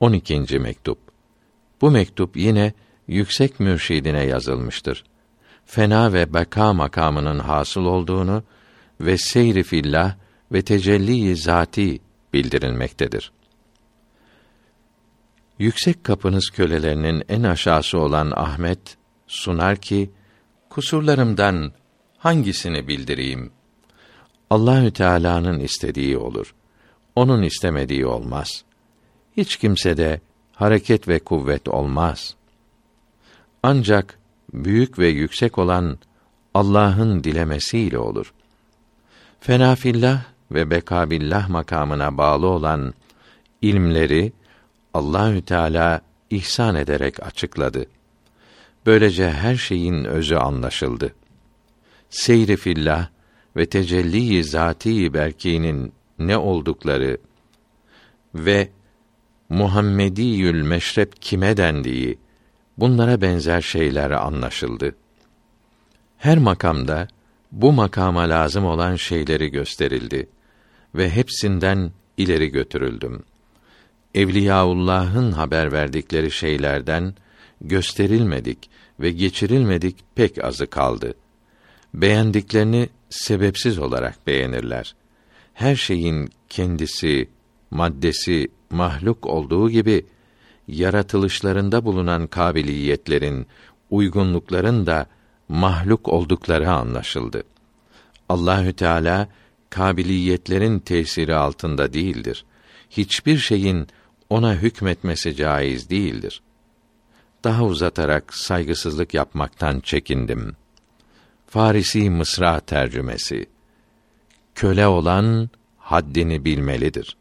12. mektup. Bu mektup yine yüksek mürşidine yazılmıştır. Fena ve beka makamının hasıl olduğunu ve seyri fillah ve tecelli zati bildirilmektedir. Yüksek kapınız kölelerinin en aşağısı olan Ahmet sunar ki kusurlarımdan hangisini bildireyim? Allahü Teala'nın istediği olur. Onun istemediği olmaz. Hiç kimse de hareket ve kuvvet olmaz. Ancak büyük ve yüksek olan Allah'ın dilemesiyle olur. Fenafillah ve bekabillah makamına bağlı olan ilmleri Allahü Teala ihsan ederek açıkladı. Böylece her şeyin özü anlaşıldı. Seyri fillah ve tecelli zati berkinin ne oldukları ve Muhammediyül meşrep kime dendiği bunlara benzer şeyler anlaşıldı. Her makamda bu makama lazım olan şeyleri gösterildi ve hepsinden ileri götürüldüm. Evliyaullah'ın haber verdikleri şeylerden gösterilmedik ve geçirilmedik pek azı kaldı. Beğendiklerini sebepsiz olarak beğenirler. Her şeyin kendisi, maddesi mahluk olduğu gibi yaratılışlarında bulunan kabiliyetlerin, uygunlukların da mahluk oldukları anlaşıldı. Allahü Teala kabiliyetlerin tesiri altında değildir. Hiçbir şeyin ona hükmetmesi caiz değildir. Daha uzatarak saygısızlık yapmaktan çekindim. Farisi Mısra tercümesi. Köle olan haddini bilmelidir.